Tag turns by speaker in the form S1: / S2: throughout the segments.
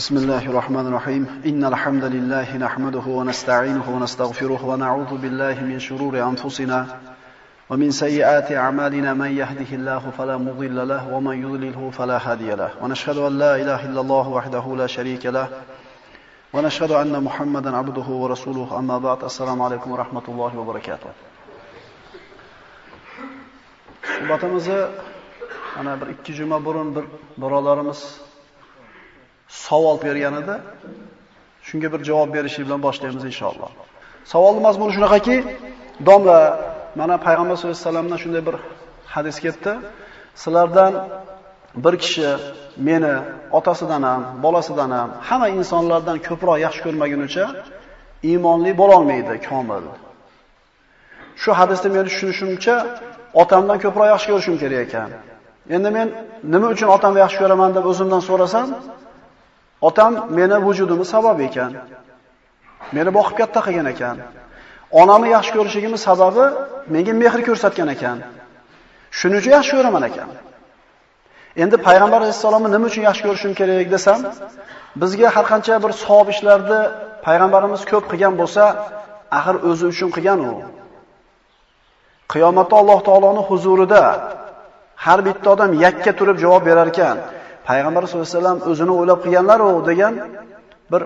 S1: بسم الله الرحمن الرحيم إن الحمد لله نحمده ونستعينه ونستغفره ونعوذ بالله من شرور أنفسنا ومن سيئات أعمالنا من يهده الله فلا مضل له ومن يضلله فلا هادي له ونشهد أن لا إله إلا الله وحده لا شريك له ونشهد أن محمدا عبده ورسوله أما بعد السلام عليكم ورحمة الله وبركاته suhbatimizni ana bir ikki juma burun bir birodarimiz savol bergan edi. Shunga bir javob berishi bilan boshlaymiz inshaalloh. Savolning mazmuni shunaqaki, domla, mana payg'ambar sollallohu alayhi vasallamdan shunday bir hadis ketdi. Sizlardan bir kishi meni otasidan ham, bolasidan ham, hamma insonlardan ko'proq yaxshi ko'rmagunicha iymonli bo'la olmaydi, komil. Shu hadisda men tushunishimcha, otamdan ko'proq yaxshi ko'rishim kerak ekan. Endi men nima uchun otamni yaxshi ko'raman deb o'zimdan so'rasam, otam meni vujudimni sabab ekan. Meni boqib katta qilgan ekan. Onamni yaxshi ko'rishligimning sababi menga mehr ko'rsatgan ekan. Shuning uchun yaxshi ko'raman ekan. Endi payg'ambar sollallohu nima uchun yaxshi ko'rishim kerak desam, bizga har qancha bir savob ishlarni payg'ambarimiz ko'p qilgan bo'lsa, axir o'zi uchun qilgan u. Qiyomatda Alloh taoloning huzurida har bitta odam yakka turib javob berar ekan. Payg'ambar sollallohu alayhi vasallam o'zini o'ylab qilganlar u degan bir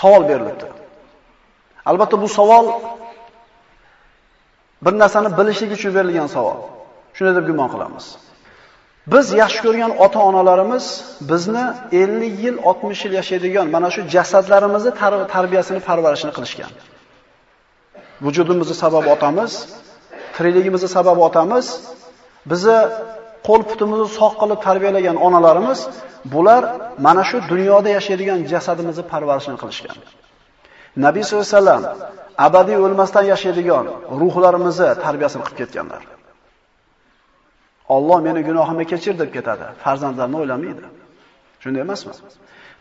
S1: savol berilibdi. Albatta bu savol bir narsani bilishlik uchun berilgan savol. Shunday deb gumon qilamiz. Biz yaxshi ko'rgan ota-onalarimiz bizni 50 yil, 60 yil yashaydigan mana shu jasadlarimizni tarbiyasini, parvarishini qilishgan. Vujudimizni sababi otamiz, tirikligimizni sababi otamiz, bizni qo'l putimizni sog' qilib tarbiyalagan onalarimiz, bular mana shu dunyoda yashaydigan jasadimizni parvarishini qilishgan. Nabiy sollallohu alayhi vasallam abadiy o'lmasdan yashaydigan ruhlarimizni tarbiyasini qilib ketganlar. Alloh meni gunohimni kechir deb ketadi. Farzandlarni o'ylamaydi. Shunday emasmi?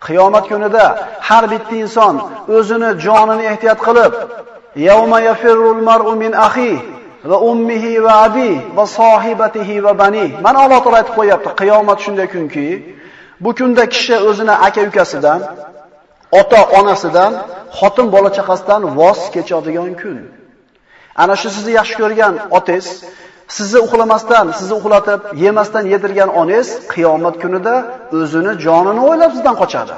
S1: Qiyomat kunida har bitta inson o'zini jonini ehtiyot qilib, yawma yafirrul mar'u min akhi va ummihi va abi va sohibatihi va bani. Mana Alloh taolo aytib qo'yapti, qiyomat shunday kunki, bu kunda kishi o'zini aka-ukasidan, ota-onasidan, xotin bola chaqasidan voz kechadigan kun. Ana shu sizni yaxshi ko'rgan otangiz, sizni uxlamasdan, sizni uxlatib, yemasdan yedirgan onangiz qiyomat kunida o'zini jonini o'ylab sizdan qochadi.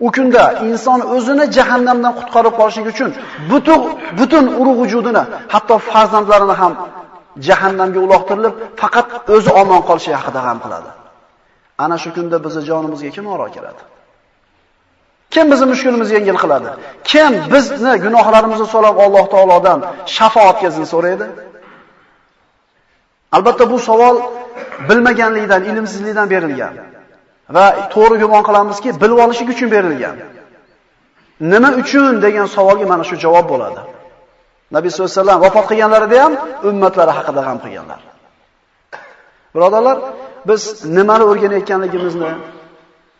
S1: U kunda inson o'zini jahannamdan qutqarib qolishlik uchun butun butun urug' vujudini, hatto farzandlarini ham jahannamga uloqtirilib, faqat o'zi omon qolishi haqida g'am qiladi. Ana shu kunda bizni jonimizga kim oro keladi? Kim bizni mushkulimizni yengil qiladi? Kim bizni gunohlarimizni so'rab Alloh taolodan shafaat so'raydi? Albatta bu savol bilmaganlikdan, ilmsizlikdan berilgan. Va to'g'ri gumon qilamizki, bilib olishlik uchun berilgan. Nima uchun degan savolga mana shu javob bo'ladi. Nabiy sollallohu alayhi vasallam vafot qilganlarida ham ummatlari haqida g'am qilganlar. Birodarlar, biz nimani o'rganayotganligimizni,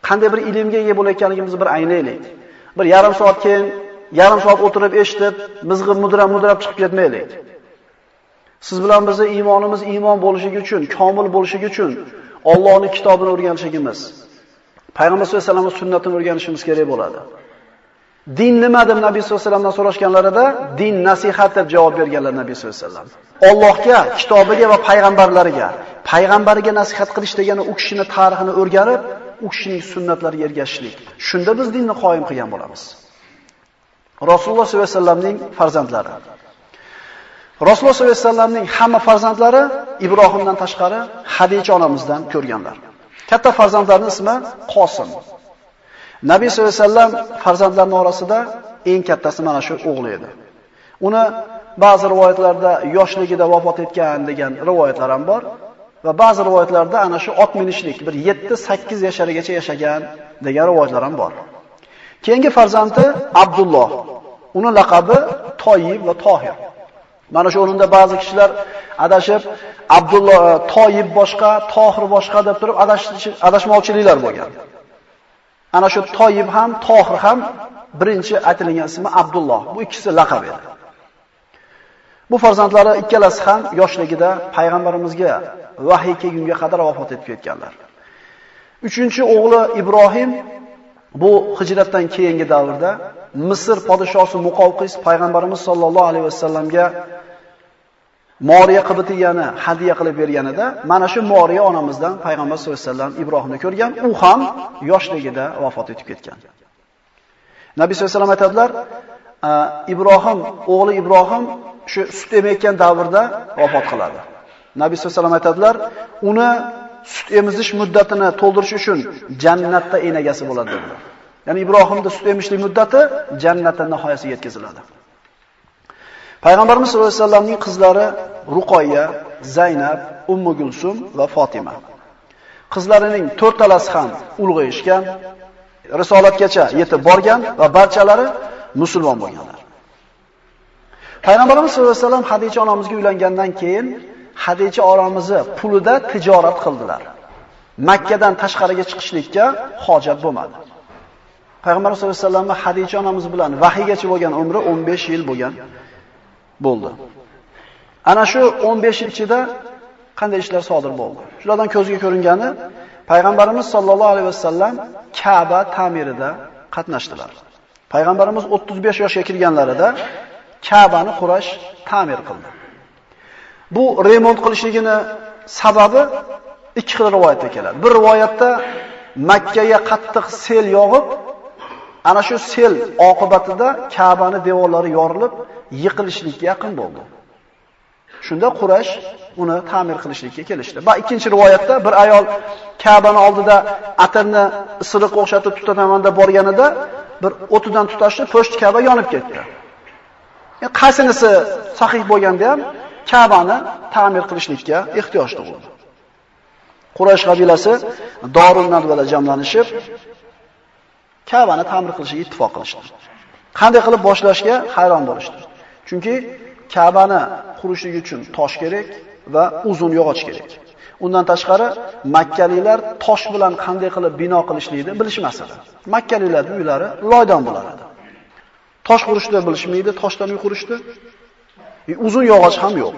S1: qanday bir ilmga ega bo'layotganligimizni bir anglaylik. Bir yarim soat keyin, yarim soat o'tirib eshitib, mizg'ib mudrab mudrab chiqib ketmaylik. Siz bilan bizni iymonimiz iymon bo'lishi uchun, komil bo'lishi uchun Allohning kitobini o'rganishimiz, Payg'ambar sollallohu alayhi vasallam sunnatini o'rganishimiz kerak bo'ladi. Din nima deb Nabiy sollallohu alayhi vasallamdan so'rashganlarida din nasihat deb javob berganlar Nabiy sollallohu alayhi vasallam. Allohga, kitobiga va payg'ambarlariga, payg'ambariga nasihat qilish degani u kishini tarixini o'rganib, u kishining sunnatlariga ergashishlik. Shunda biz dinni qoyim qilgan bo'lamiz. Rasululloh sollallohu alayhi vasallamning farzandlari Rasululloh sollallohu alayhi vasallamning hamma farzandlari Ibrohimdan tashqari Hadija onamizdan ko'rganlar. Katta farzandlarining ismi Qosim. Nabiy sollallohu alayhi vasallam farzandlarining orasida eng kattasi mana shu o'g'li edi. Uni ba'zi rivoyatlarda yoshligida vafot etgan degan rivoyatlar ham bor va ba'zi rivoyatlarda ana shu ot minishlik bir 7-8 yasharigacha yashagan degan rivoyatlar ham bor. Keyingi farzandi Abdulloh. Uni laqabi Toyib va Tohir. Mana shu o'rinda ba'zi kishilar adashib Abdulloh e, Toyib boshqa, Tohir boshqa deb turib adashmovchiliklar bo'lgan. Ana shu Toyib ham, Tohir ham birinchi aytilgan ismi Abdulloh. Bu ikkisi laqab edi. Bu farzandlari ikkalasi ham yoshligida payg'ambarimizga vahiy kelgunga qadar vafot etib ketganlar. Uchinchi o'g'li Ibrohim bu hijratdan keyingi davrda Misr podshosi Muqovqis payg'ambarimiz sollallohu alayhi vasallamga Moriya qibtiyani hadiya qilib berganida, mana shu Moriya onamizdan payg'ambar sollallohu alayhi vasallam Ibrohimni ko'rgan, u ham yoshligida vafot etib ketgan. Nabiy sollallohu alayhi vasallam aytadilar, Ibrohim, o'g'li Ibrohim shu sut emayotgan davrda vafot qiladi. Nabiy sollallohu alayhi vasallam aytadilar, uni sut emizish muddatini to'ldirish uchun jannatda enagasi bo'ladi dedilar. Ya'ni Ibrohimda sut emishlik muddati jannatdan nihoyasiga yetkaziladi. Payg'ambarimiz sollallohu alayhi vasallamning qizlari Ruqoyya, Zaynab, Ummu Gulsum va Fatima. Qizlarining to'rtalasi ham ulg'ayishgan, risolatgacha yetib borgan va barchalari musulmon bo'lganlar. Payg'ambarimiz sollallohu alayhi vasallam Hadija onamizga uylangandan keyin Hadija onamizni pulida tijorat qildilar. Makkadan tashqariga chiqishlikka hojat bo'lmadi. Payg'ambar sollallohu alayhi vasallam Hadija onamiz bilan vahiygacha bo'lgan umri 15 yil bo'lgan bo'ldi. Ana shu 15 yil ichida qanday ishlar sodir bo'ldi? Shulardan ko'zga ko'ringani Payg'ambarimiz sollallohu alayhi vasallam Ka'ba ta'mirida qatnashdilar. Payg'ambarimiz 35 yoshga kirganlarida Ka'bani qurish ta'mir qildi. Bu remont qilishligini sababi ikki xil rivoyatda keladi. Bir rivoyatda Makkaga qattiq sel yog'ib, ana shu sel oqibatida Ka'bani devorlari yorilib, yiqilishlikka yaqin bo'ldi. Shunda Quraysh uni ta'mir qilishlikka kelishdi. Va ikkinchi rivoyatda bir ayol Ka'bani oldida atirni isiriq o'xshatib tutaman deb borganida bir o'tidan tutashdi, po'st Ka'ba yonib ketdi. Yani qaysinisi sahih bo'lganda ham Ka'bani ta'mir qilishlikka ehtiyoj tug'ildi. Quraysh qabilasi Dorul Nadvada jamlanishib Ka'bani ta'mir qilishga ittifoq qilishdi. Qanday qilib boshlashga hayron bo'lishdi. Chunki Ka'bani qurishlik uchun tosh kerak va uzun yog'och kerak. Undan tashqari Makkalilar tosh bilan qanday qilib bino qilishlikni bilishmas edi. Makkalilarning uylari loydan bo'lar edi. Tosh qurishni bilishmaydi, toshdan uy qurishdi. E, uzun yog'och ham yo'q.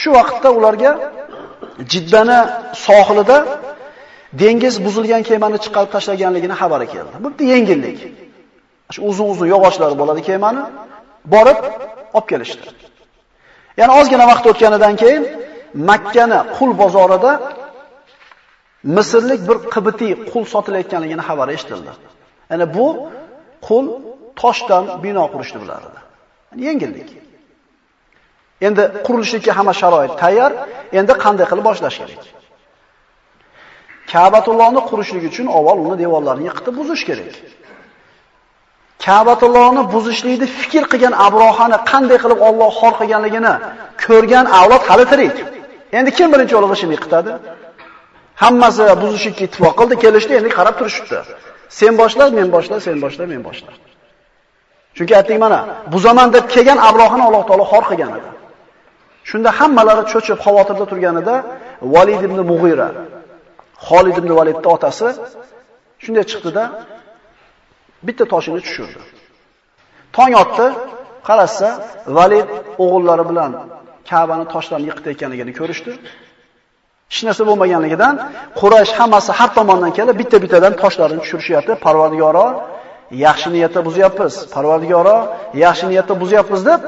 S1: Shu vaqtda ularga Jiddani sohilida dengiz buzilgan kemani chiqarib tashlaganligini xabari keldi. Bu yengillik. Shu uzun-uzun yog'ochlari bo'ladi kemani borib olib kelishdi. Ya'ni ozgina vaqt o'tganidan keyin Makkani qul bozorida Misrlik bir qibiti qul sotilayotganligini xabari eshitildi. Ya'ni bu qul toshdan bino qurishni biladi. Yani yengillik. Endi qurilishlikka hamma sharoit tayyor. Endi qanday qilib boshlash kerak? Ka'batullohni qurishlik uchun avval uni devorlarini yiqitib buzish kerak. Ka'batullohni buzishlikni fikr qilgan Abrohani qanday qilib Alloh xor qilganligini ko'rgan avlod hali tirik. Endi kim birinchi bo'lib ishini yiqitadi? Hammasi buzishga ittifoq qildi, kelishdi, endi qarab turishibdi. Sen boshla, men boshla, sen boshla, men boshla. Chunki aytdik mana, buzaman deb kelgan Abrohani Alloh taolo xor qilgan edi. Shunda hammalari cho'chib xavotirda turganida Valid ibn Mughira, Xolid ibn Validning otasi shunday chiqdida bitta toshini tushirdi. Tong otdi, qarasa Valid o'g'illari bilan Ka'bani toshlarni yiqitayotganligini ko'rishdi. Hech narsa bo'lmaganligidan Quraysh hammasi har tomondan kelib bitta-bittadan toshlarni tushirishyapti. Parvardigoro, yaxshi niyatda buzyapmiz. Parvardigoro, yaxshi niyatda buzyapmiz deb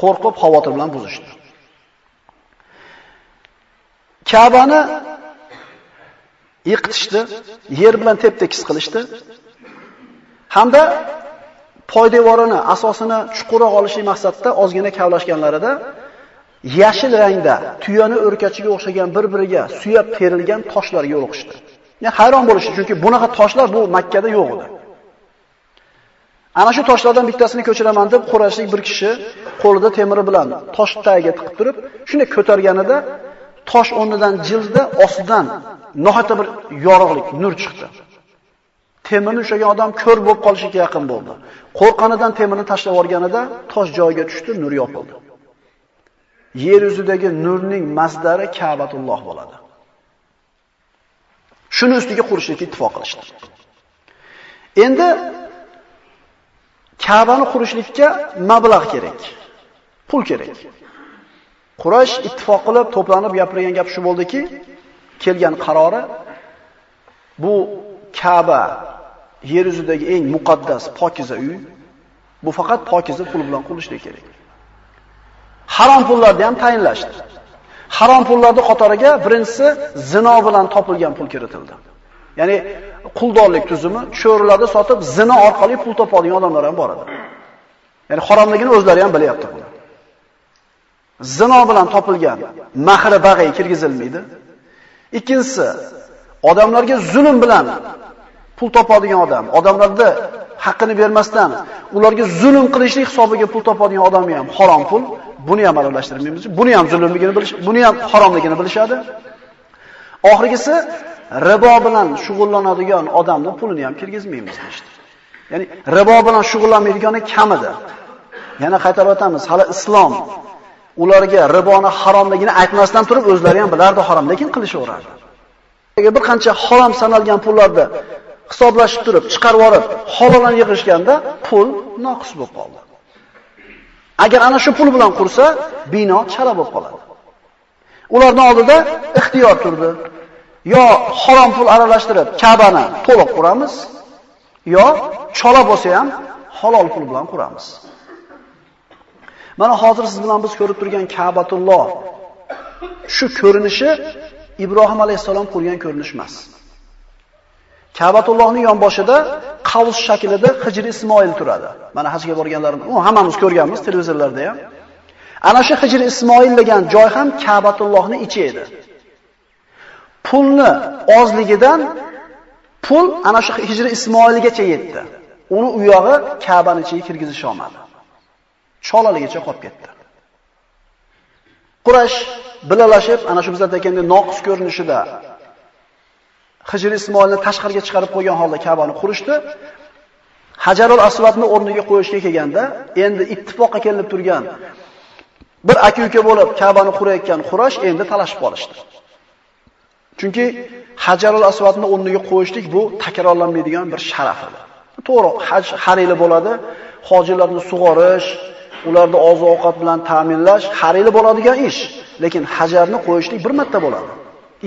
S1: qo'rqib xavotir bilan buzishdi. Ka'bani yiqitishdi, yer bilan tep-tekis qilishdi. Hamda poydevorini, asosini chuqurroq olishlik maqsadida ozgina kavlashganlarida yashil rangda tuyani o'rkachiga o'xshagan bir-biriga suyab terilgan toshlarga yo'liqishdi. Yani hayron bo'lishdi, chunki bunaqa toshlar bu Makkada yo'q edi. Ana shu toshlardan bittasini ko'chiraman deb Qurayshlik bir kishi qo'lida temiri bilan tosh tagiga tiqib turib, shuni ko'targanida tosh o'rnidan jildi, ostidan nohata bir yorug'lik, nur chiqdi. Temirni ushlagan odam ko'r bo'lib qolishiga yaqin bo'ldi. Qo'rqanidan temirni tashlab yuborganida tosh joyiga tushdi, nur yopildi. Yer yuzidagi nurning masdari Ka'batulloh bo'ladi. Shuni ustiga qurishlikka ittifoq qilishdi. Endi Ka'bani qurishlikka mablag' kerak. Pul kerak. Quraysh ittifoq qilib to'planib gapirgan gap shu bo'ldiki, kelgan qarori Bu Ka'ba yer yuzidagi eng muqaddas, pokiza uy. Bu faqat pokiza pul bilan qurilishi kerak. Harom pullarni ham tayinlashdi. Harom pullarning qatoriga birinchisi zino bilan topilgan pul kiritildi. Ya'ni quldorlik tuzumi, cho'rilarni sotib zina orqali pul topadigan odamlar ham bor edi. Ya'ni haromligini o'zlari ham bilyapti. Zino bilan topilgan mahri bag'ay kirgizilmaydi. Ikkinchisi, odamlarga zulm bilan pul topadigan odam, odamlarga haqqini bermasdan ularga zulm qilishlik hisobiga pul topadigan odam ham harom pul. Buni ham aralashtirmaymiz. Buni ham zulmligini bilish, buni ham haromligini bilishadi. Oxirgisi ribo bilan shug'ullanadigan odamni pulini ham kirgizmaymiz deydi. Ya'ni ribo bilan shug'ullanmaydigani kamida. Yana qaytarib o'tamiz, hali islom ularga riboni haromligini aytmasdan turib o'zlari ham bilardi harom, lekin qilishaveradi. Bir qancha harom sanalgan pullarni hisoblashib turib, chiqarib olib, halolan yig'ishganda pul noqis bo'lib qoldi. Agar ana shu pul bilan qursa, bino chala bo'lib qoladi. Ularning oldida ixtiyor turdi. Yo harom pul aralashtirib Ka'bani to'liq quramiz, yo chola bo'lsa ham halol pul bilan quramiz. Mana hozir siz bilan biz ko'rib turgan Ka'batulloh shu ko'rinishi Ibrohim alayhisalom qurgan ko'rinish emas. Ka'batullohning yonboshida qavs shaklida Hijr Ismoil turadi. Mana hajga borganlarimiz, u hammamiz ko'rganmiz televizorlarda ham. Ana shu Hijr Ismoil degan joy ham Ka'batullohning ichi edi. Pulni ozligidan pul ana shu Hijr Ismoilgacha yetdi. Uni u yog'i Ka'baning ichiga kirgizish olmadi. Cholaligicha qolib ketdi. Qurash bilalashib ana shu bizlar aytganda noqis ko'rinishida Hijr Ismoilni tashqariga chiqarib qo'ygan holda Ka'bani qurishdi. Hajarul Aswadni o'rniga qo'yishga kelganda, endi ittifoqqa kelinib turgan bir aka-uka bo'lib Ka'bani qurayotgan Qurash endi talashib qolishdi. Chunki Hajarul Aswadni o'rniga qo'yishlik bu takrorlanmaydigan bir sharaf edi. To'g'ri, haj har yili bo'ladi. Hojilarni sug'orish, ularni oziq-ovqat bilan ta'minlash har yili bo'ladigan ish. Lekin hajarni qo'yishlik bir marta bo'ladi.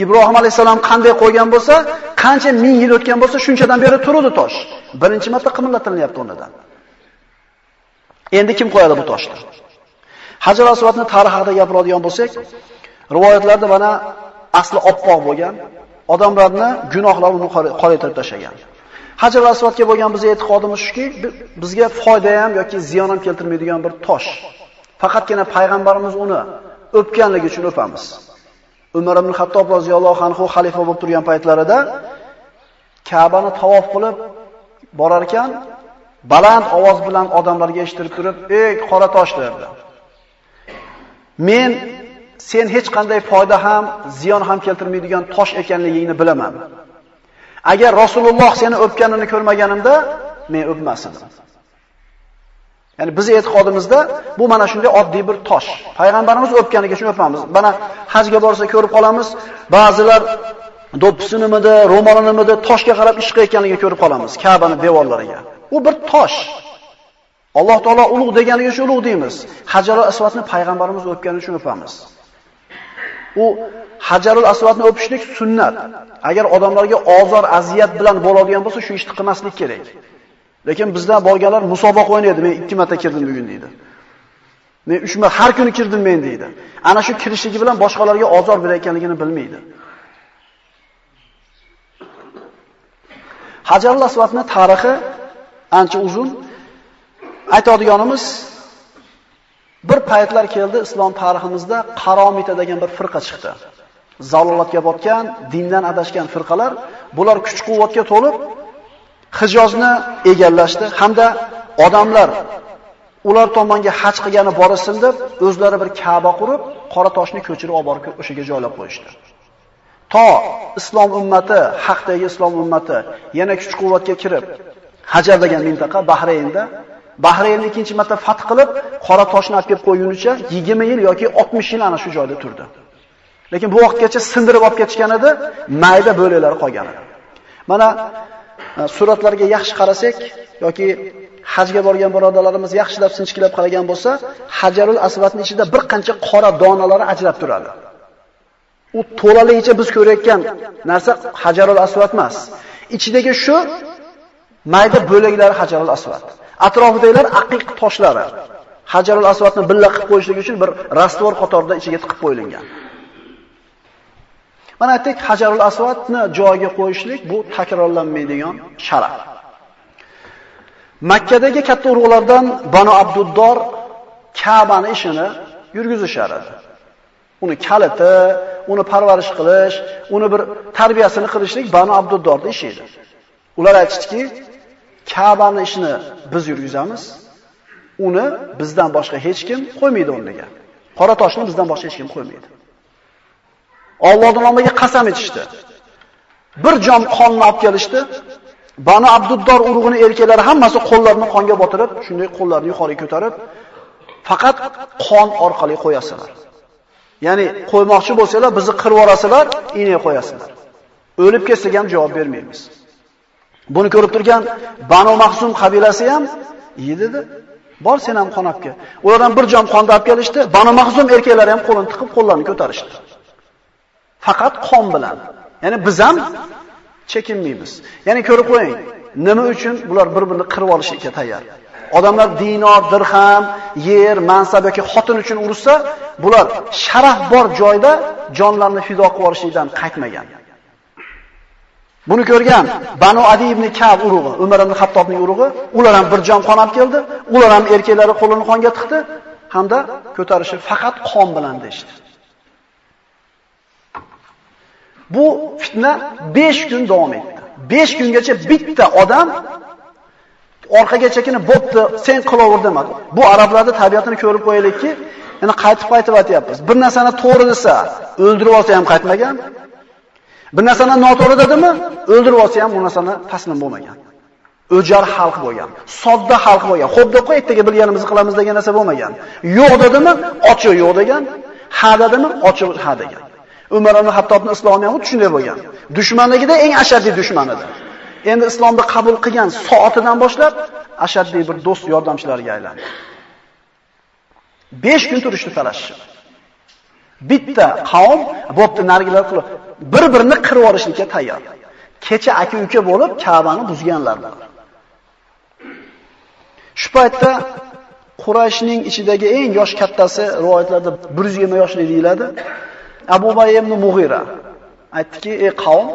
S1: Ibrohim alayhisalom qanday qo'ygan bo'lsa, qancha ming yil o'tgan bo'lsa, shunchadan beri turadi tosh. Birinchi marta qimillatilyapti o'rnidan. Endi kim qo'yadi bu toshni? Hajar asvatni tarixida gapiradigan bo'lsak, rivoyatlarda mana asli oppoq bo'lgan, odamlarni gunohlar uni qoraytirib tashlagan. Hajar Aswadga bo'lgan bizning e'tiqodimiz shuki, bizga foyda ham yoki ziyon ham keltirmaydigan bir tosh. Faqatgina payg'ambarimiz uni o'pganligi uchun o'pamiz. Umar ibn Xattob roziyallohu anhu xalifa bo'lib turgan paytlarida Ka'bani tavof qilib borar ekan, baland ovoz bilan odamlarga eshitirib turib, "Ey qora tosh" derdi. Men sen hech qanday foyda ham, ziyon ham keltirmaydigan tosh ekanligingni bilaman. Agar Rasululloh seni o'pganini ko'rmaganimda, men o'pmasdim. Ya'ni biz e'tiqodimizda bu mana shunday oddiy bir tosh. Payg'ambarimiz o'pganiga shuni o'pamiz. Mana hajga borsa ko'rib qolamiz. Ba'zilar do'ppisinimidi, ro'molinimidi toshga qarab ish qilayotganligini ko'rib qolamiz Ka'baning devorlariga. U bir tosh. Alloh taolo ulug' deganiga shu ulug' deymiz. Hajar Hajarul Aswadni payg'ambarimiz o'pgani uchun o'pamiz. U Hajarul Aswadni o'pishlik sunnat. Agar odamlarga ozor, aziyat bilan bo'ladigan bo'lsa, shu ishni qilmaslik kerak. Lekin bizdan borganlar musobaqa o'ynaydi. Men 2 marta kirdim bugun deydi. Men 3 marta har kuni kirdim men deydi. Ana shu kirishligi bilan boshqalarga ozor berayotganligini bilmaydi. Hajarul Aswadni tarixi ancha uzun. Aytadiganimiz bir paytlar keldi islom tariximizda qaromita degan bir firqa chiqdi. Zalolatga botgan, dindan adashgan firqalar, bular kuch-quvvatga to'lib Hijozni egallashdi hamda odamlar ular tomonga haj qilgani borasin deb o'zlari bir Ka'ba qurib, qora toshni ko'chirib olib borib o'shaga joylab qo'yishdi. To islom ummati, haqdagi islom ummati yana kuch-quvvatga kirib, Hajar degan mintaqa Bahraynda Bahraynni ikkinchi marta fath qilib, qora toshni olib kelib qo'ygunicha 20 yil yoki 60 yil ana shu joyda turdi. Lekin bu vaqtgacha sindirib olib ketishgan edi, mayda bo'laklar qolgan edi. Mana e, suratlarga yaxshi qarasak yoki hajga borgan birodarlarimiz yaxshilab sinchiklab qaragan bo'lsa, Hajarul Aswadning ichida bir qancha qora donalari ajrab turadi. U to'laligicha biz ko'rayotgan narsa Hajarul Asvat emas. Ichidagi shu mayda bo'laklari Hajarul Asvat. Atrofidagilar aqiq toshlari. Hajarul Aswadni billa qilib qo'yishlik uchun bir rastvor qatorida ichiga tiqib qo'yilgan. Mana aytdik, Hajarul Aswadni joyiga qo'yishlik bu takrorlanmaydigan sharaf. Makkadagi katta urug'lardan Banu Abduddor Ka'bani ishini yurgizishar edi. Uni kaliti, uni parvarish qilish, uni bir tarbiyasini qilishlik Banu Abduddorning ishi edi. Ular aytishdiki, Ka'bani ishini biz yurgizamiz, uni bizdan boshqa hech kim qo'ymaydi o'rniga. Qora toshni bizdan boshqa hech kim qo'ymaydi. Allohning nomiga qasam ichishdi. Bir jom qonni olib kelishdi. Banu Abduddor urug'ini erkaklari hammasi qo'llarini qonga botirib, shunday qo'llarini yuqoriga ko'tarib, faqat qon orqali qo'yasizlar. Ya'ni qo'ymoqchi bo'lsalar, bizni qirib yorasizlar, iynay qo'yasizlar. O'lib ketsak ham javob bermaymiz. Buni ko'rib turgan Banu Mahsum qabilasi ham yedi Bor sen ham qon olib kel. Ulardan bir jom qonni olib kelishdi. Banu Mahsum erkaklari ham qo'lini tiqib qo'llarini ko'tarishdi. Faqat qon bilan. Ya'ni biz ham chekinmaymiz. Ya'ni ko'rib qo'ying, nima uchun bular bir-birini qirib olishga tayyor. Odamlar dinor, dirham, yer, mansab yoki xotin uchun urushsa, bular sharaf bor joyda jonlarini fido qilib olishdan qaytmagan. Buni ko'rgan Banu Adi ibn Ka'b urug'i, Umar ibn Xattobning urug'i, ular ham bir jon qon olib keldi, ular ham erkaklari qo'lini qonga tiqdi hamda ko'tarishi faqat qon bilan deshdi. Bu fitna 5 kun davom etdi. 5 kungacha bitta odam orqaga chekinib, "Bo'pti, sen qilaver" demadi. Bu arablarda tabiatini ko'rib qo'yaylikki, yana qaytib qaytib aytyapmiz. Bir narsani to'g'ri desa, o'ldirib olsa ham qaytmagan. Bir narsani noto'g'ri dedimi, o'ldirib olsa ham bu narsani taslim bo'lmagan. O'jar xalq bo'lgan, sodda xalq bo'lgan. Xo'p deb qo'y, ertaga bilganimizni qilamiz degan narsa bo'lmagan. Yo'q dedimi, ochiq yo'q degan, ha dedimi, ochiq ha degan. Umar ibn Hattobning islomi ham shunday bo'lgan. Dushmanligida eng ashaddiy dushman edi. Endi islomni qabul qilgan soatidan boshlab ashaddiy bir do'st yordamchilariga aylandi. 5 kun turishdi talashishib. Bitta qavm bo'pti nargilar qilib bir-birini qirib olishlikka tayyor. Kecha aka-uka bo'lib Ka'bani buzganlar Shu paytda Qurayshning ichidagi eng yosh kattasi rivoyatlarda 120 yoshli deyiladi. Abu Bay ibn Mughira aytdiki, "Ey qavm,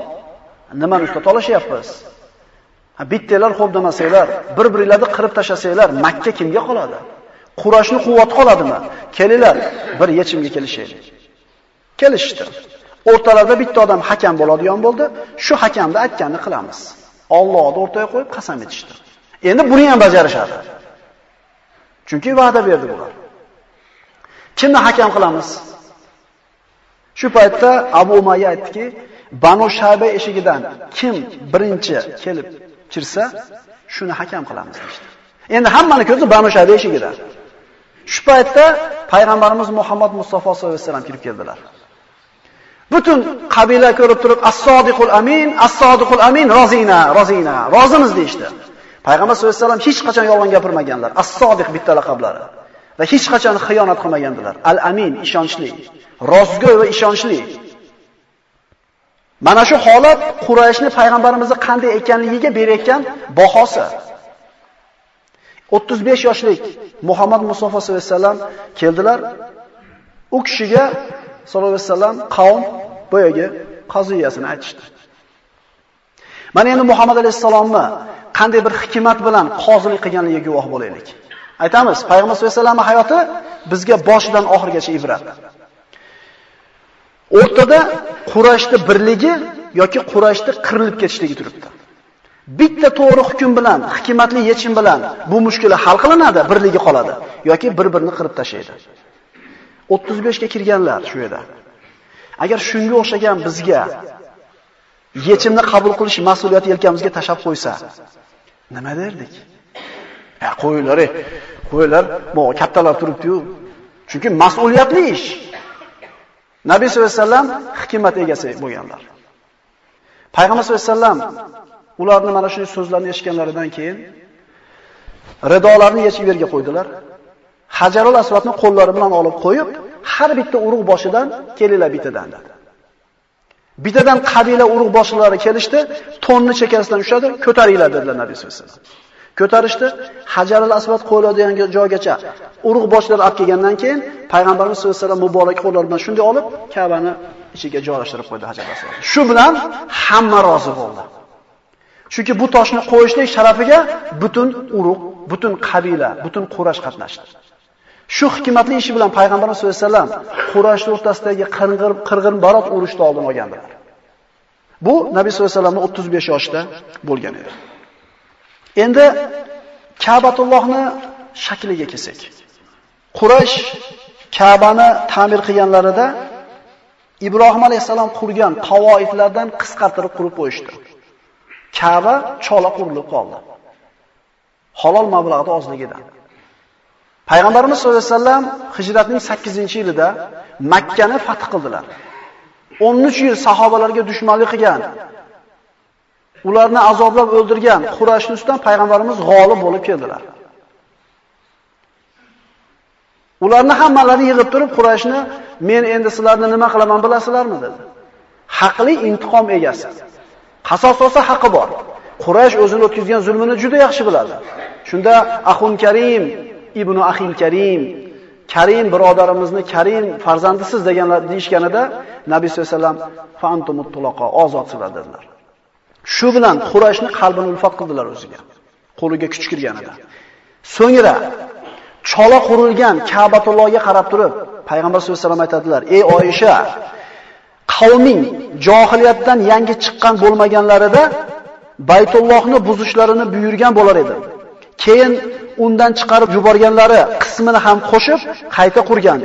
S1: nimani ustida tolashyapmiz? Ha bittalar xo'p demasanglar, bir-biringlarni qirib tashlasanglar, Makka kimga qoladi? Qurashni quvvat qoladimi? Kelinglar, bir yechimga kelishaylik." Kelishdi. O'rtalarida bitta odam hakam bo'ladigan bo'ldi. Shu hakamni aytganini qilamiz. Allohni o'rtaga qo'yib qasam etishdi. Endi buni ham bajarishadi. Chunki va'da berdi bular. Kimni hakam qilamiz? Shu paytda Abu Umayya aytdiki, Banu Shayba eshigidan kim birinchi kelib kirsa, shuni hakam qilamiz dedi. Endi hammani ko'zi Banu Shayba eshigidan. Shu paytda payg'ambarimiz Muhammad Mustafa sollallohu alayhi vasallam kirib keldilar. Butun qabila ko'rib turib, as-sodiqul amin, as-sodiqul amin, rozina, rozina, rozimiz deshti. Payg'ambar sollallohu alayhi vasallam hech qachon yolg'on gapirmaganlar. As-sodiq bitta laqablari. Va hech qachon xiyonat qilmagandilar. Al-amin, ishonchli. rostgo'y va ishonchli. Mana shu holat Qurayshni payg'ambarimizni qanday ekanligiga berayotgan bahosi. 35 yoshlik Muhammad Mustafa sollallohu alayhi vasallam keldilar. U kishiga sollallohu alayhi vasallam qavm boyagi qaziyasini aytishdi. Mana endi Muhammad alayhisalomni qanday bir hikmat bilan qozilik qilganligiga guvoh bo'laylik. Aytamiz, payg'ambar sollallohu alayhi vasallam hayoti bizga boshidan oxirigacha ibrat. O'rtada Qurayshni birligi yoki Qurayshni qirilib ketishligi turibdi. Bitta to'g'ri hukm bilan, hikmatli yechim bilan bu mushkula hal qilinadi, birligi qoladi yoki bir-birini qirib tashlaydi. 35 ga kirganlar shu yerda. Agar shunga o'xshagan bizga yechimni qabul qilish mas'uliyati yelkamizga tashab qo'ysa, nima derdik? Ya qo'ylar, qo'ylar bu kattalar turibdi-yu. Chunki mas'uliyatli ish. Nabiy sollallohu alayhi vasallam hikmat egasi bo'lganlar. Payg'ambar sollallohu alayhi vasallam ularni mana shunday so'zlarni eshitganlaridan keyin ridolarni yechib yerga qo'ydilar. Hajarul Aswadni qo'llari bilan olib qo'yib, har bitta urug' boshidan kelinglar bittadan dedi. Bittadan qabila urug' boshlari kelishdi, tonni chekkasidan ushladi, ko'taringlar dedilar Nabiy sollallohu alayhi vasallam. Ko'tarishdi, Hajarul Asvad qo'yiladigan joygacha urug' boshlari olib kelgandan keyin payg'ambarimiz sollallohu alayhi vasallam muborak qo'llar bilan shunday olib Ka'bani ichiga joylashtirib qo'ydi Hajarul Asvad. Shu bilan hamma rozi bo'ldi. Chunki bu toshni qo'yishlik sharafiga butun urug', butun qabila, butun Qurash qatnashdi. Shu hikmatli ishi bilan payg'ambarimiz sollallohu alayhi vasallam Qurash o'rtasidagi qing'ir qirg'in barot urushda oldin olgandilar. Bu Nabiy sollallohu alayhi vasallamning 35 yoshida bo'lgan edi. Endi Ka'batullohni shakliga kelsak. Quraysh Ka'bani ta'mir qilganlarida Ibrohim alayhisalom qurgan qavoidlardan qisqartirib qurib qo'yishdi. Ka'ba chola qurilib qoldi. Halol mablag'da ozligidan. Payg'ambarimiz sollallohu alayhi vasallam hijratning 8-yilida Makka ni fath qildilar. 13 yil sahobalarga dushmanlik qilgan, ularni azoblab o'ldirgan Qurayshning ustidan payg'ambarimiz g'olib bo'lib keldilar. Ularni hammalarini yig'ib turib Qurayshni men endi sizlarni nima qilaman bilasizlarmi dedi. Haqli intiqom egasi. Qasos olsa haqqi bor. Quraysh o'zini o'tkazgan zulmini juda yaxshi biladi. Shunda Axun Karim, Ibnu Axil Karim, Karim birodarimizni Karim farzandisiz deganlar deyishganida Nabiy sollallohu alayhi vasallam fantumut tuloqa ozodsizlar dedilar. Shu bilan Qurayshni qalbini ulfat qildilar o'ziga. Qo'liga kuch kirganida. So'ngra chola qurilgan Ka'batullohga qarab turib, payg'ambar sollallohu alayhi vasallam aytadilar: "Ey Oyisha, qavming johiliyatdan yangi chiqqan bo'lmaganlarida Baytullohni buzishlarini buyurgan bo'lar edi. Keyin undan chiqarib yuborganlari qismini ham qo'shib qayta qurgan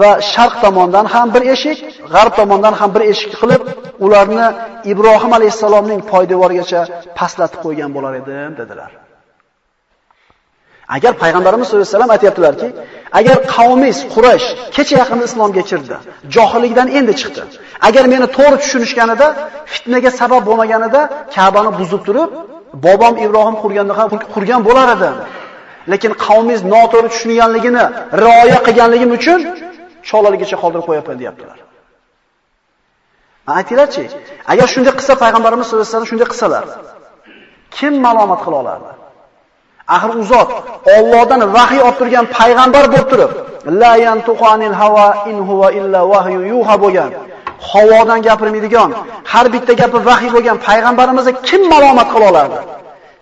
S1: va sharq tomondan ham bir eshik, g'arb tomondan ham bir eshik qilib, ularni Ibrohim alayhisalomning poydevorigacha pastlatib qo'ygan bo'lar edim dedilar. Agar payg'ambarimiz sollallohu alayhi vasallam aytayaptilarki, agar qavmingiz Quraysh kecha yaqinda islomga kirdi, johillikdan endi chiqdi. Agar meni to'g'ri tushunishganida, fitnaga sabab bo'lmaganida Ka'bani buzib turib, bobom Ibrohim qurganda ham qurgan bo'lar edi. Lekin qavmingiz noto'g'ri tushunganligini rioya qilganligim uchun cholaligicha qoldirib qo'yapman deyaptilar. Aytinglarchi, agar shunday qilsa payg'ambarimiz sollallohu alayhi vasallam shunday qilsalar, kim malomat qila olardi? Axir u zot Allohdan vahiy olib turgan payg'ambar bo'lib turib, la yantuqanil hawa in huwa illa wahyu yuha bo'lgan. Havodan gapirmaydigan, har bitta gapi vahiy bo'lgan payg'ambarimizni kim malomat qila olardi?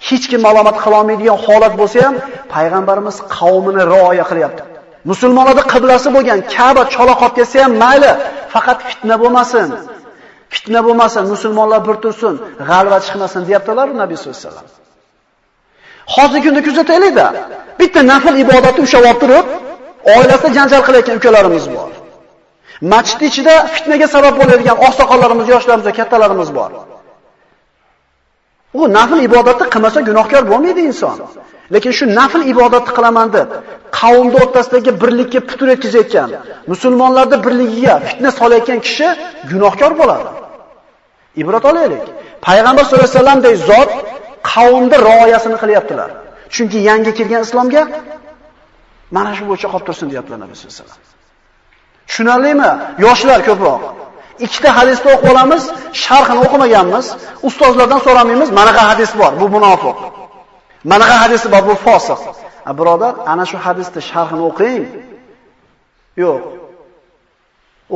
S1: Hech kim malomat qila olmaydigan holat bo'lsa ham payg'ambarimiz qavmini rioya qilyapti. Musulmonlarning qiblasi bo'lgan Ka'ba chola qolib ketsa ham mayli, faqat fitna bo'lmasin. Fitna bo'lmasin, musulmonlar bir tursin, g'alva chiqmasin deyaptilar Nabiy sollallohu alayhi vasallam. Hozirgi kunda kuzataylik-da. Bitta nafl ibodatni ushlab olib turib, oilasida janjal qilayotgan ukalarimiz bor. Masjid ichida fitnaga sabab bo'ladigan oqsoqollarimiz, yoshlarimiz kattalarimiz bor. U nafl ibodatni qilmasa gunohkor bo'lmaydi inson. Lekin shu nafl ibodatni qilaman deb qavmda o'rtasidagi birlikka putur yetkazayotgan, musulmonlarda birligiga fitna solayotgan kishi gunohkor bo'ladi. Ibrat olaylik. Payg'ambar sollallohu alayhi vasallamdek zot qavmda rioyasini qilyaptilar. Chunki yangi kelgan islomga mana shu bo'yicha qolib tursin deyaptilar Nabiy sollallohu alayhi vasallam. Tushunarlimi? Yoshlar ko'proq. Ikkita hadisni o'qib olamiz, sharhini o'qimaganmiz, ustozlardan so'ramaymiz, manaqa hadis bor, bu munofiq. Manaqa hadisi bor, bu fosiq. A birodar, ana shu hadisni sharhini o'qing. Yo'q.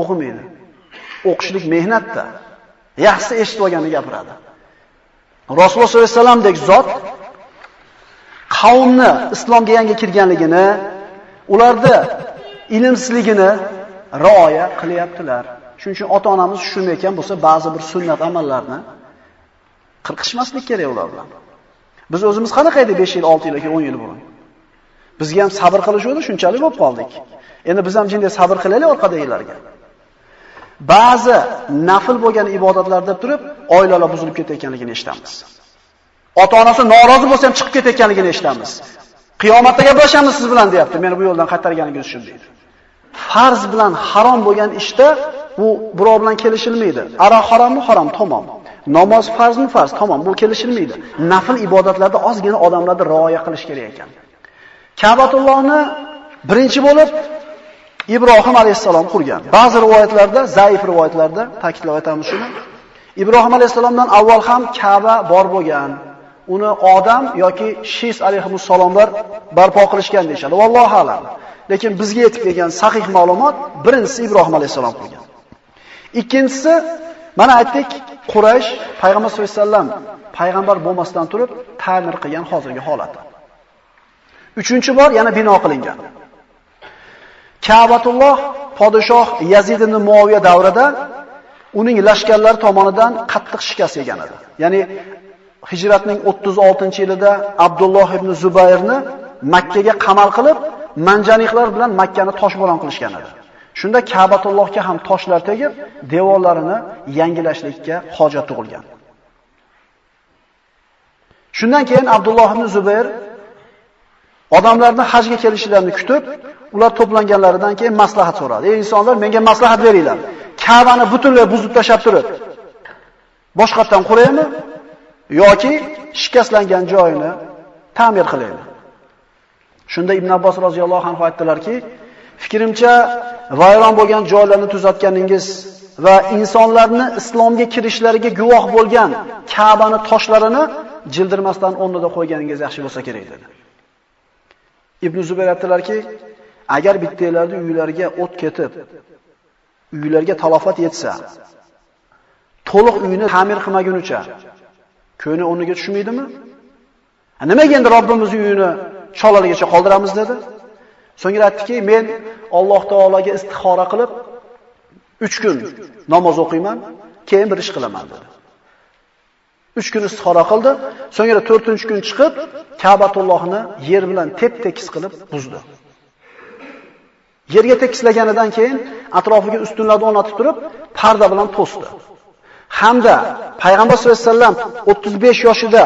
S1: O'qimaydi. O'qishlik mehnatda. Yaxshi eshitib olganini gapiradi. Rasululloh sollallohu alayhi vasallamdek zot qavmni islomga yangi kirganligini, ularni ilmsizligini rioya qilyaptilar. Shuning uchun ota-onamiz tushunmayotgan bo'lsa, ba'zi bir sunnat amallarni qirqishmaslik kerak ular bilan. Biz o'zimiz qanaqa edi 5 yil, 6 yil yoki 10 yil burun? Bizga ham sabr qilish o'zi shunchalik bo'lib qoldik. Endi biz ham jinday sabr qilaylik orqadagilarga. Ba'zi nafil bo'lgan ibodatlarda turib, oilalar buzilib ketayotganligini eshitamiz. Ota-onasi norozi bo'lsa ham chiqib ketayotganligini eshitamiz. Qiyomatda gaplashamiz siz bilan deyapti. Meni bu yo'ldan qaytarganingiz uchun deydi. Farz bilan harom bo'lgan ishda bu birov bilan kelishilmaydi. Aro harommi? Harom, tamom. Namoz farzmi? Farz, tamom. Bu kelishilmaydi. Nafl ibodatlarda ozgina odamlarni rioya qilish kerak ekan. Ka'batullohni birinchi bo'lib Ibrohim alayhisalom qurgan. Ba'zi rivoyatlarda, zaif rivoyatlarda ta'kidlab aytamiz shuni. Ibrohim alayhisalomdan avval ham Ka'ba bor bo'lgan. Uni odam yoki Shis alayhimussalomlar barpo qilishgan deyshadi. Vallohu alam. Lekin bizga yetib kelgan sahih ma'lumot birinchisi Ibrohim alayhisalom qilgan. Ikkinchisi mana aytdik, Quraysh payg'ambar sollallohu alayhi vasallam payg'ambar bo'lmasdan turib ta'mir qilgan hozirgi holati. Uchinchi bor yana bino qilingan. Ka'batulloh podshoh Yazid ibn Muaviya davrida uning lashkarlari tomonidan qattiq shikast yegan edi. Ya'ni Hijratning 36-yilida Abdulloh ibn Zubayrni Makka ga qamal qilib, manjaniqlar bilan Makkani toshbo'ron qilishgan edi. Shunda Ka'batullohga ham toshlar tegib, devorlarini yangilashlikka hojat tug'ilgan. Shundan keyin Abdulloh ibn Zubayr odamlarni hajga kelishlarini kutib, ular to'planganlaridan keyin maslahat so'radi. "Ey insonlar, menga maslahat beringlar. Ka'bani butunlay buzib tashab turib, boshqatdan quraymi yoki shikastlangan joyini ta'mir qilaymi?" Shunda Ibn Abbos roziyallohu anhu aytdilarki, fikrimcha vayron bo'lgan joylarni tuzatganingiz va insonlarni islomga kirishlariga guvoh bo'lgan Ka'bani toshlarini jildirmasdan o'rnida qo'yganingiz yaxshi bo'lsa kerak dedi. Ibn Zubayr aytdilarki, agar bittalarning uylariga o't ketib, uylarga talofat yetsa, to'liq uyni ta'mir qilmagunicha ko'ni o'rniga tushmaydimi? Nimaga endi Robbimizning uyini cholaligicha qoldiramiz dedi? So'ngra aytdiki, men Alloh taologa istixora qilib 3 kun namoz o'qiyman, keyin bir ish qilaman dedi. 3 kun istixora qildi, so'ngra 4-kun chiqib Ka'batullohni yer bilan tep-tekis qilib buzdi. Yerga tekislaganidan keyin atrofiga ustunlarni o'rnatib turib, parda bilan to'sdi. Hamda payg'ambar sollallohu alayhi vasallam 35 yoshida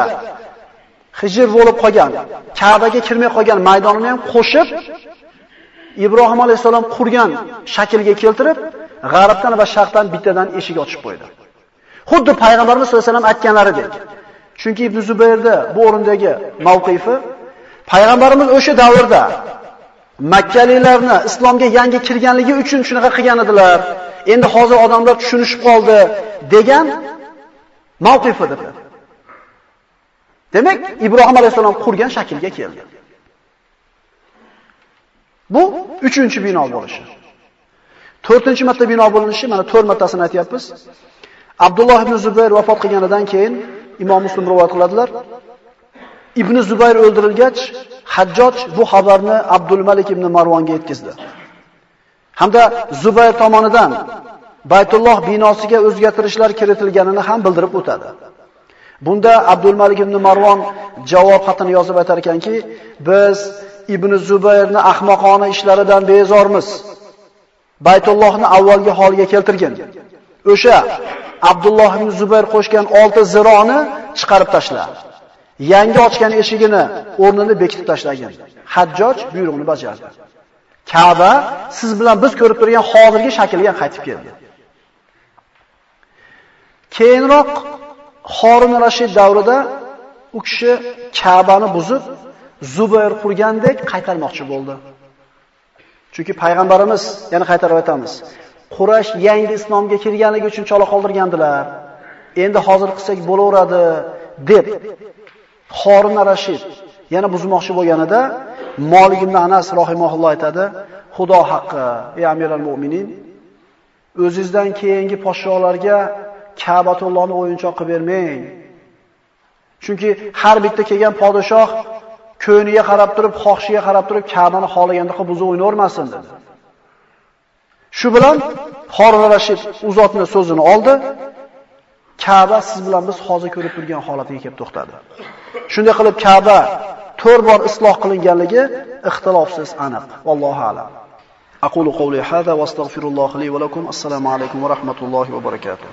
S1: hijr bo'lib qolgan, Ka'baga kirmay qolgan maydonini ham qo'shib Ibrohim alayhisalom qurgan shaklga keltirib, g'arbdan va sharqdan bittadan eshik ochib qo'ydi. Xuddi payg'ambarimiz sollallohu alayhi vasallam aytganlaridek. Chunki Ibn Zubayrda bu o'rindagi mavqifi payg'ambarimiz o'sha davrda Makkalilarni islomga yangi kirganligi uchun shunaqa qilgan edilar. Endi hozir odamlar tushunishib qoldi degan mavqif edi. Demak, Ibrohim alayhisalom qurgan shaklga keldi. Bu 3-chi bino bo'lishi. 4-chi marta bino bo'linishi, mana 4 martasini aytyapmiz. Abdulloh ibn Zubayr vafot qilganidan keyin Imom Muslim rivoyat qiladilar. Ibn Zubayr o'ldirilgach, Hajjoj bu xabarni Abdul Malik ibn Marvonga yetkazdi. Hamda Zubayr tomonidan Baytulloh binosiga o'zgartirishlar kiritilganini ham bildirib o'tadi. Bunda Abdul Malik ibn Marvon javob xatini yozib aytar ekanki, biz Ibn Zubayrni ahmoqona ishlaridan bezormiz. Baytullohni avvalgi holiga keltirgan. O'sha Abdulloh ibn Zubayr qo'shgan 6 zironi chiqarib tashla. Yangi ochgan eshigini o'rnini bekitib tashlagan. Hajjoj buyrug'ini bajardi. Ka'ba siz bilan biz ko'rib turgan hozirgi shakliga qaytib keldi. Keyinroq Xorin Rashid davrida u kishi Ka'bani buzib, Zubayr qurgandek qaytarmoqchi bo'ldi. Chunki payg'ambarimiz, yana qaytarib aytamiz, Quraysh yangi islomga kirganligi uchun chola qoldirgandilar. Endi hozir qilsak bo'laveradi deb Xorin Rashid yana buzmoqchi bo'lganida Malik ibn Anas rahimahulloh aytadi, Xudo haqqi, ey amiral mu'minin, o'zingizdan keyingi podsholarga Ka'batullohni o'yinchoq qilib bermang. Chunki har bitta kelgan podshoh ko'niga qarab turib, xohishiga qarab turib Ka'bani xohlaganda qilib buzib o'ynavermasin dedi. Shu bilan Xorin Rashid u zotning so'zini oldi. Ka'ba siz bilan biz hozir ko'rib turgan holatiga kelib to'xtadi. Shunday qilib Ka'ba to'rt bor isloh qilinganligi ixtilofsiz aniq. Vallohu a'lam. أقول قولي هذا واستغفر الله لي ولكم السلام عليكم ورحمة الله وبركاته